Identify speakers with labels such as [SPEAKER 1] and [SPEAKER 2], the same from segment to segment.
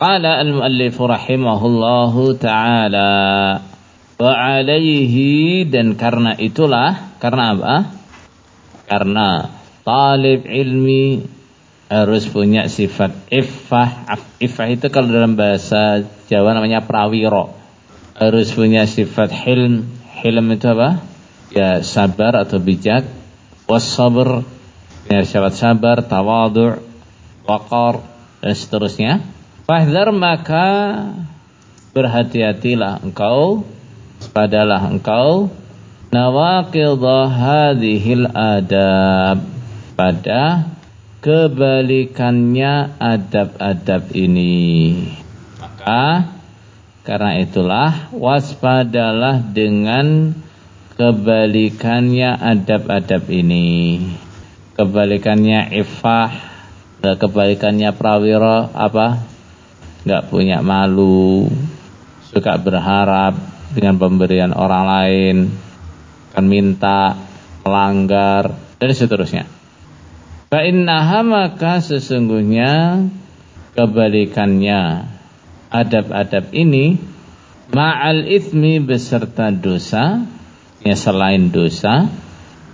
[SPEAKER 1] Qala al-muallif rahimahullahu taala wa alaihi dan karena itulah karena apa? Karena talib ilmi harus punya sifat iffah. Iffah itu kalau dalam bahasa Jawa namanya prawiro. Harus punya sifat hilm. Hilm itu apa? Ya sabar atau bijak. Wassabar. Ya sifat sabar, tawadu, waqar dan seterusnya. Fahdar maka berhati-hatilah engkau padalah engkau nawaqidha hadhil adab. Pada kebalikannya adab-adab ini. Maka karena itulah waspadalah dengan kebalikannya adab-adab ini. Kebalikannya ifah kebalikannya prawira apa nggak punya malu suka berharap dengan pemberian orang lain, akan minta, melanggar, dan seterusnya. Fa'innaha maka sesungguhnya kebalikannya adab-adab ini ma'al ithmi beserta dosa ya selain dosa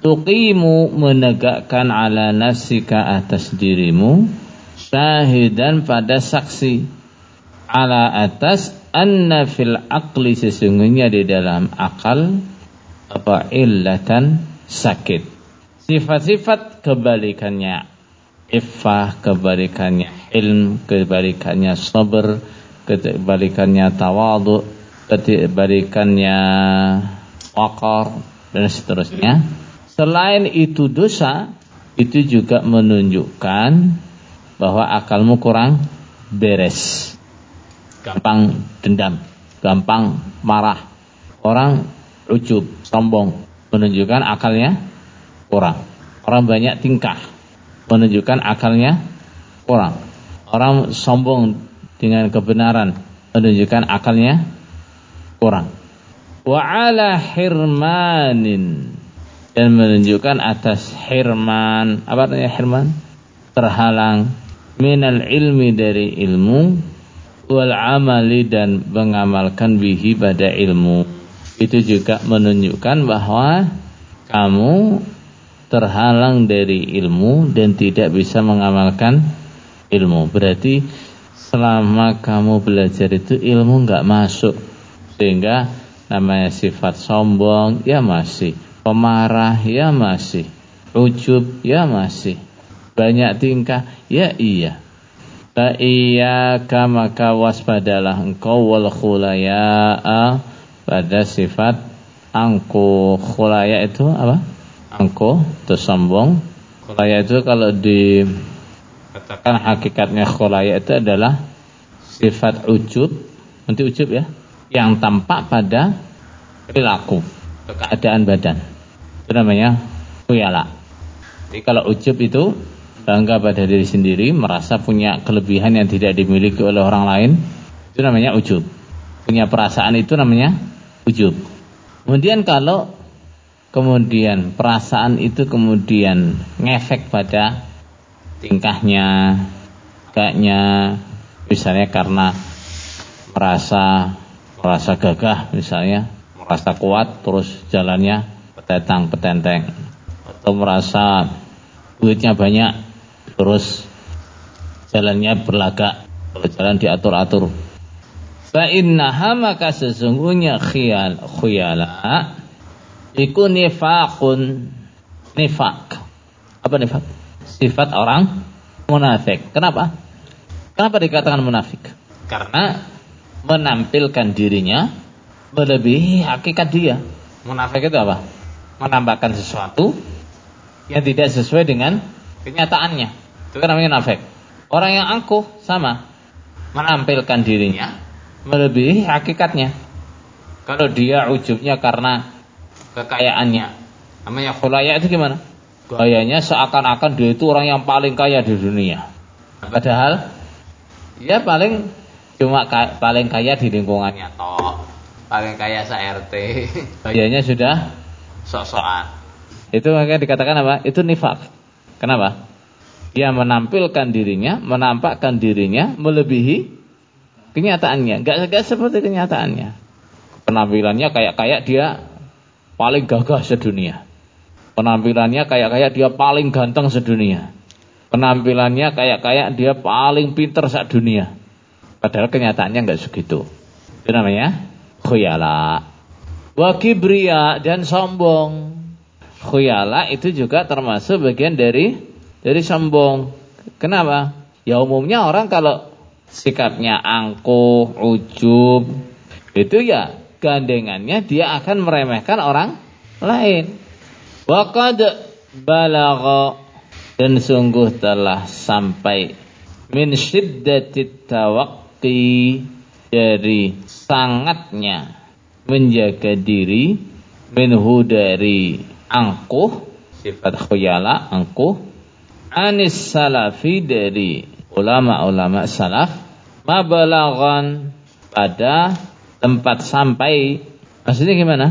[SPEAKER 1] tuqimu menegakkan ala nafsika atas dirimu syahidan pada saksi ala atas anna fil aqli sesungguhnya di dalam akal apa illatan sakit. Sifat-sifat kebalikannya iffah, kebalikannya ilm, kebalikannya sabar, kebalikannya tawadu, kebalikannya waqar dan seterusnya. Selain itu dosa, itu juga menunjukkan bahwa akalmu kurang beres gampang dendam, gampang marah. Orang ujub, sombong, menunjukkan akalnya kurang. Orang banyak tingkah, menunjukkan akalnya kurang. Orang sombong dengan kebenaran, menunjukkan akalnya kurang. Wa ala hirmanin dan menunjukkan atas hirman apa artinya hirman terhalang minal ilmi dari ilmu wal amali dan mengamalkan bihi pada ilmu. Itu juga menunjukkan bahwa kamu terhalang dari ilmu dan tidak bisa mengamalkan ilmu. Berarti selama kamu belajar itu ilmu nggak masuk. Sehingga namanya sifat sombong ya masih. Pemarah ya masih. Ujub ya masih. Banyak tingkah ya iya Fa iyyaka maka waspadalah engkau wal khulaya'a pada sifat angku khulaya itu apa? Angku itu sombong. Khulaya itu kalau di katakan hakikatnya khulaya itu adalah sifat ujub, nanti ujub ya, yang tampak pada perilaku, keadaan badan. Itu namanya khuyala. Jadi kalau ujub itu bangga pada diri sendiri, merasa punya kelebihan yang tidak dimiliki oleh orang lain, itu namanya ujub. Punya perasaan itu namanya ujub. Kemudian kalau kemudian perasaan itu kemudian ngefek pada tingkahnya, kayaknya misalnya karena merasa merasa gagah misalnya, merasa kuat terus jalannya petetang petenteng atau merasa duitnya banyak terus jalannya berlagak kalau jalan diatur-atur. Fa innaha maka sesungguhnya khiyal khuyala iku nifaqun nifaq apa nifaq sifat orang munafik. Kenapa? Kenapa dikatakan munafik? Karena menampilkan dirinya melebihi hakikat dia. Munafik itu apa? Menampakkan sesuatu yang tidak sesuai dengan kenyataannya itu kan namanya nafek. Orang yang angkuh sama menampilkan dirinya melebihi hakikatnya. Kalau dia ujubnya karena kekayaannya, namanya khulaya itu gimana? Gayanya seakan-akan dia itu orang yang paling kaya di dunia. Padahal ya paling cuma ka, paling kaya di lingkungannya toh. Paling kaya se RT. Gayanya sudah sok-sokan. Itu makanya dikatakan apa? Itu nifak. Kenapa? Dia menampilkan dirinya, menampakkan dirinya melebihi kenyataannya, enggak enggak seperti kenyataannya. Penampilannya kayak kayak dia paling gagah sedunia. Penampilannya kayak kayak dia paling ganteng sedunia. Penampilannya kayak kayak dia paling pinter sak dunia. Padahal kenyataannya enggak segitu. Itu namanya khuyala. Wa kibria dan sombong. Khuyala itu juga termasuk bagian dari dari sombong. Kenapa? Ya umumnya orang kalau sikapnya angkuh, ujub, itu ya gandengannya dia akan meremehkan orang lain. Waqad balagha dan sungguh telah sampai min syiddatit tawaqqi dari sangatnya menjaga diri minhu dari angkuh sifat khuyala angkuh anis salafi dari ulama-ulama salaf mabalagan pada tempat sampai maksudnya gimana?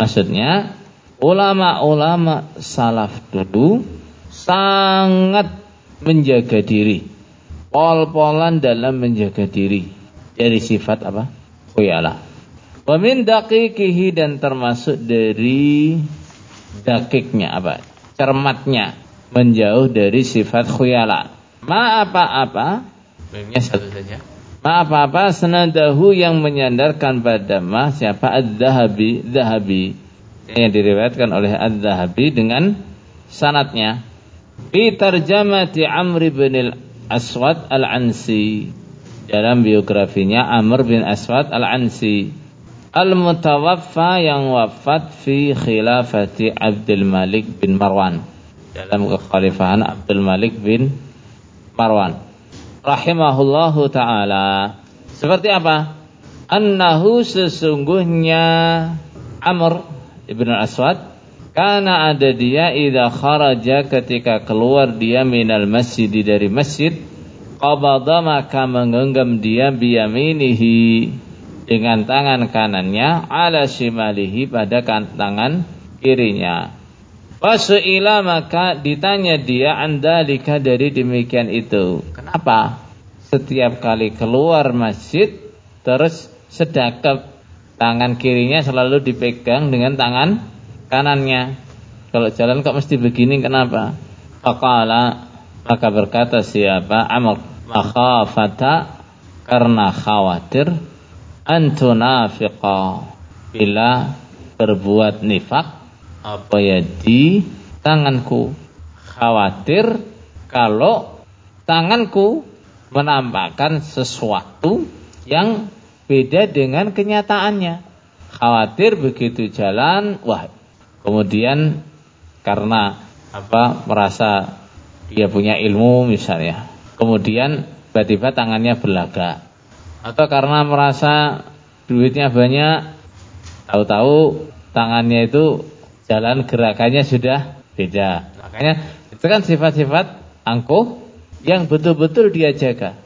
[SPEAKER 1] Maksudnya ulama-ulama salaf dulu sangat menjaga diri pol-polan dalam menjaga diri dari sifat apa? Khuyala. Wa min dan termasuk dari dakiknya apa? Cermatnya menjauh dari sifat khuyala. Ma apa-apa? Mimnya satu saja. Ma apa-apa? Senadahu yang menyandarkan pada ma Siapa? Ad-dahabi. Dahabi. Yang diriwayatkan oleh ad-dahabi dengan sanatnya. Bi tarjamati Amr bin al-Aswad al-Ansi. Dalam biografinya Amr bin Aswad al-Ansi. Al-Mutawaffa yang wafat fi khilafati Abdul Malik bin Marwan Dalam kekhalifahan Abdul Malik bin Marwan rahimahullahu taala. Seperti apa? Annahu sesungguhnya Amr ibn al-Aswad karena ada dia idza kharaja ketika keluar dia minal masjid dari masjid qabada maka menggenggam dia biyaminihi dengan tangan kanannya ala shimalihi pada tangan kirinya Wasu'ila maka ditanya dia andalika dari demikian itu. Kenapa? Setiap kali keluar masjid terus sedekap tangan kirinya selalu dipegang dengan tangan kanannya. Kalau jalan kok mesti begini kenapa? Faqala maka berkata siapa Amr makhafata karena khawatir antunafiqa bila berbuat nifak apa ya di tanganku. Khawatir kalau tanganku menampakkan sesuatu yang beda dengan kenyataannya. Khawatir begitu jalan wah kemudian karena apa merasa dia punya ilmu misalnya. Kemudian tiba-tiba tangannya berlagak. Atau karena merasa duitnya banyak tahu-tahu tangannya itu jalan gerakannya sudah beda. Makanya itu kan sifat-sifat angkuh yang betul-betul dia jaga.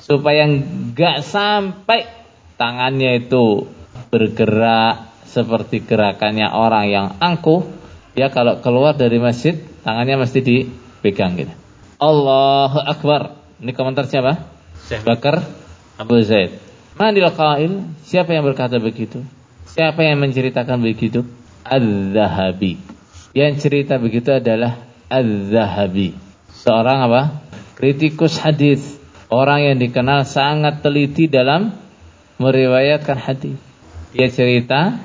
[SPEAKER 1] Supaya nggak sampai tangannya itu bergerak seperti gerakannya orang yang angkuh. Ya kalau keluar dari masjid tangannya mesti dipegang gitu. Allahu Akbar. Ini komentar siapa? Syekh Bakar Abu Zaid. Manil qail? Siapa yang berkata begitu? Siapa yang menceritakan begitu? Az-Zahabi. Yang cerita begitu adalah Az-Zahabi. Seorang apa? Kritikus hadis, orang yang dikenal sangat teliti dalam meriwayatkan hadis. Dia cerita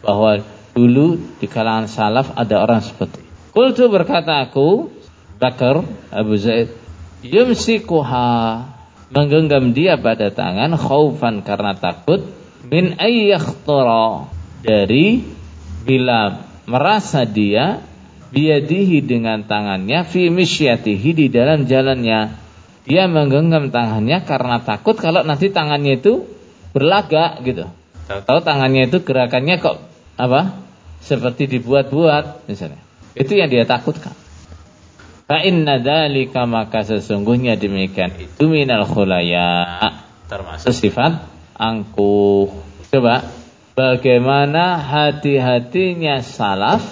[SPEAKER 1] bahwa dulu di kalangan salaf ada orang seperti Kultu berkata aku Bakar Abu Zaid yumsikuha menggenggam dia pada tangan khaufan karena takut min ayyakhtara dari bila merasa dia biadihi dengan tangannya fi misyatihi di dalam jalannya. Dia menggenggam tangannya karena takut kalau nanti tangannya itu berlagak gitu. Tahu tangannya itu gerakannya kok apa seperti dibuat-buat misalnya. Itu yang dia takutkan. Fa inna dzalika maka sesungguhnya demikian itu minal khulaya. Termasuk sifat angkuh. Coba bagaimana hati-hatinya salaf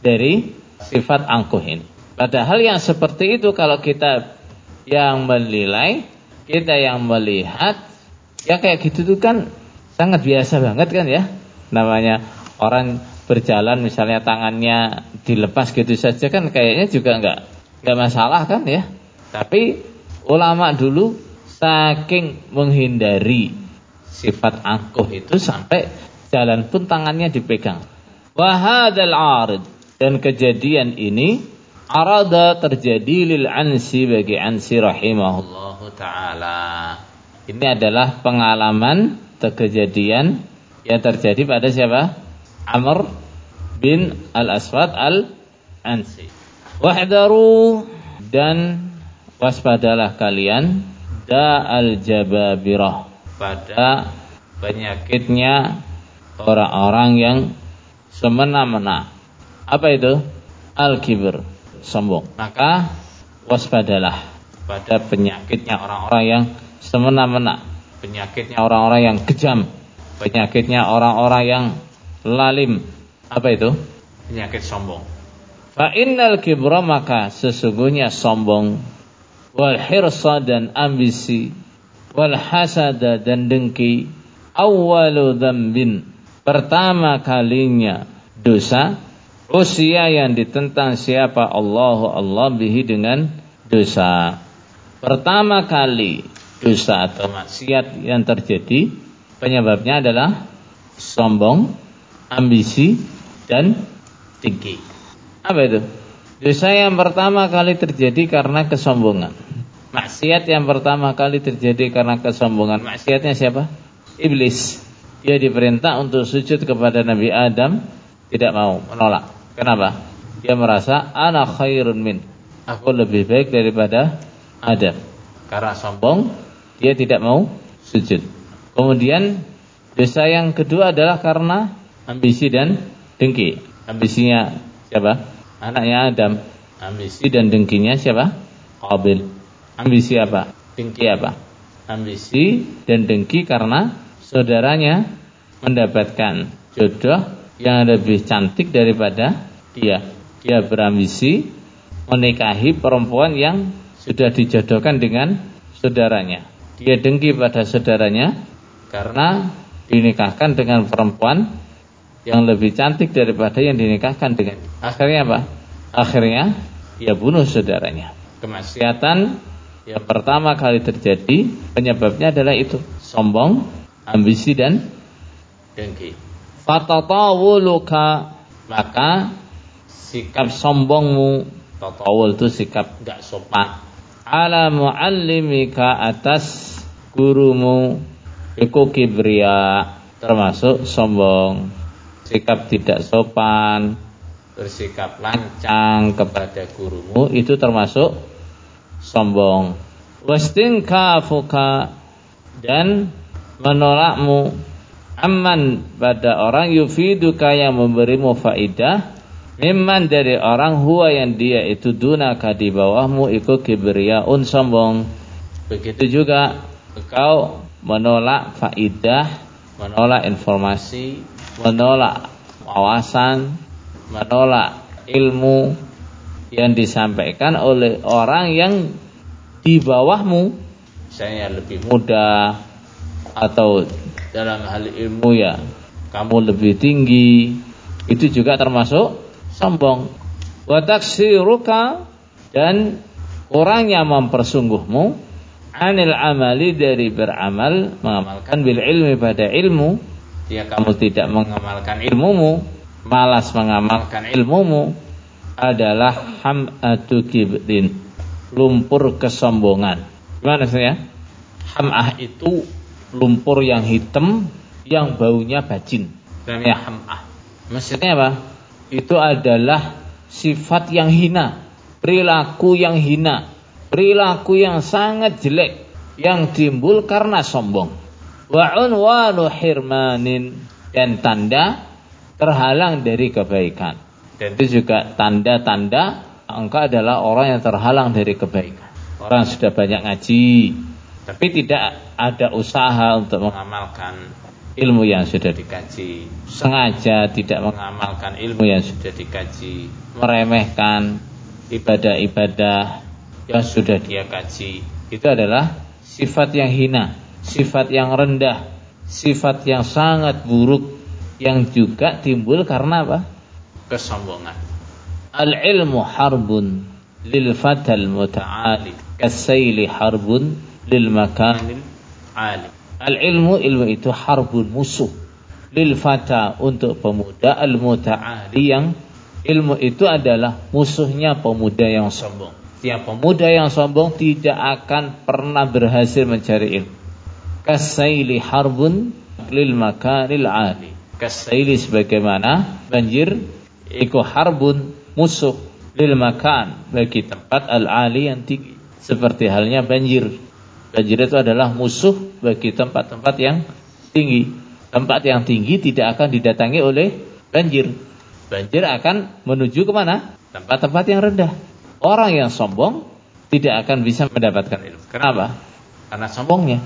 [SPEAKER 1] dari sifat angkuh ini. Padahal yang seperti itu kalau kita yang menilai, kita yang melihat, Ya kayak gitu tuh kan sangat biasa banget kan ya. Namanya orang berjalan misalnya tangannya dilepas gitu saja kan kayaknya juga nggak nggak masalah kan ya. Tapi ulama dulu saking menghindari sifat angkuh itu sampai jalan pun tangannya dipegang. Wahadal arid dan kejadian ini arada terjadi lil ansi bagi ansi rahimahullahu taala. Ini adalah pengalaman kejadian yang terjadi pada siapa? Amr bin Al-Aswad Al-Ansi. Wahdaru dan waspadalah kalian da al-jababirah pada penyakitnya orang-orang yang semena-mena. Apa itu? Al-kibr, sombong. Maka waspadalah pada penyakitnya orang-orang yang semena-mena, penyakitnya orang-orang yang kejam, penyakitnya orang-orang yang lalim. Apa itu? Penyakit sombong. Fa innal kibra maka sesungguhnya sombong wal hirsa dan ambisi wal hasada dan dengki awwalu dzambin pertama kalinya dosa usia yang ditentang siapa Allah Allah bihi dengan dosa pertama kali dosa atau maksiat yang terjadi penyebabnya adalah sombong ambisi dan tinggi apa itu dosa yang pertama kali terjadi karena kesombongan Maksiat yang pertama kali terjadi karena kesombongan. Maksiatnya siapa? Iblis. Dia diperintah untuk sujud kepada Nabi Adam, tidak mau, menolak. Kenapa? Dia merasa anak khairun min. Aku lebih baik daripada Adam. Karena sombong, dia tidak mau sujud. Kemudian dosa yang kedua adalah karena ambisi dan dengki. Ambisinya siapa? Anaknya Adam. Ambisi dan dengkinya siapa? Qabil. Ambisi apa? Dengki apa? Ambisi dan dengki karena saudaranya mendapatkan jodoh yang lebih cantik daripada dia. Dia berambisi menikahi perempuan yang sudah dijodohkan dengan saudaranya. Dia dengki pada saudaranya karena dinikahkan dengan perempuan yang lebih cantik daripada yang dinikahkan dengan. Akhirnya apa? Akhirnya dia bunuh saudaranya. Kemaksiatan yang pertama kali terjadi penyebabnya adalah itu sombong, ambisi dan dengki. Fatatawuluka maka sikap sombongmu tatawul itu sikap gak sopan ala muallimika atas gurumu iku kibria termasuk sombong. Sikap tidak sopan bersikap lancang kepada gurumu itu termasuk sombong. Kafuka dan menolakmu aman pada orang yufiduka yang memberimu faidah Mimman dari orang huwa yang dia itu dunaka di bawahmu ikut kibriyaun sombong. Begitu juga engkau menolak faidah, menolak informasi, menolak wawasan, menolak ilmu yang disampaikan oleh orang yang di bawahmu saya lebih muda atau dalam hal ilmu ya kamu lebih tinggi itu juga termasuk sombong. Wa taksiruka dan orang yang mempersungguhmu anil amali dari beramal mengamalkan bil ilmi pada ilmu. Ya kamu tidak mengamalkan ilmumu malas mengamalkan ilmumu adalah ham'atu kibrin lumpur kesombongan. Gimana saya ham'ah itu lumpur yang hitam yang baunya bajin. Namanya ham'ah. Maksudnya apa? Itu adalah sifat yang hina perilaku yang hina perilaku yang sangat jelek yang timbul karena sombong. Wa unwanu hirmanin. Dan tanda terhalang dari kebaikan. Dan itu juga tanda-tanda engkau adalah orang yang terhalang dari kebaikan. Orang sudah banyak ngaji, tapi tidak ada usaha untuk mengamalkan ilmu yang sudah dikaji. Sengaja tidak mengamalkan ilmu yang sudah dikaji, meremehkan ibadah-ibadah yang sudah dia kaji. Itu adalah sifat yang hina, sifat yang rendah, sifat yang sangat buruk yang juga timbul karena apa? Kesombongan. Al-ilmu harbun lil fatal muta'ali kasaili harbun lil makanil ali. Al-ilmu ilmu itu harbun musuh lil fata untuk pemuda al-muta'ali yang ilmu itu adalah musuhnya pemuda yang sombong. Tiap pemuda yang sombong tidak akan pernah berhasil mencari ilmu. Kasaili harbun lil makanil ali. Kasaili sebagaimana banjir iku harbun musuh lil makan bagi tempat al-ali yang tinggi. Seperti halnya banjir. Banjir itu adalah musuh bagi tempat-tempat yang tinggi. Tempat yang tinggi tidak akan didatangi oleh banjir. Banjir akan menuju ke mana? Tempat-tempat yang rendah. Orang yang sombong tidak akan bisa mendapatkan ilmu. Kenapa? Karena sombongnya.